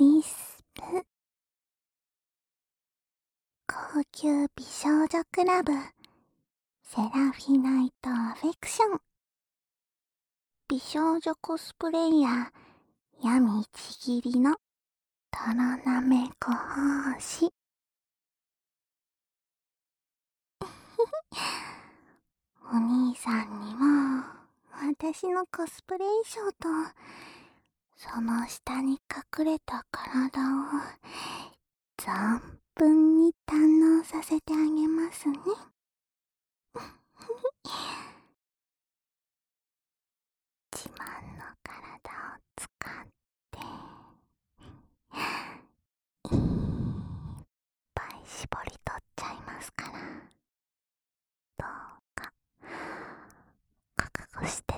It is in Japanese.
ウィスプ。高級美少女クラブ。セラフィナイトアフェクション。美少女コスプレイヤー。闇ちぎりの。トロナメコ奉仕。お兄さんにも私のコスプレ衣装とその下に隠れた体を存分に堪能させてあげますね。自慢の体を使っていっぱい絞り取っちゃいますからどうか覚悟して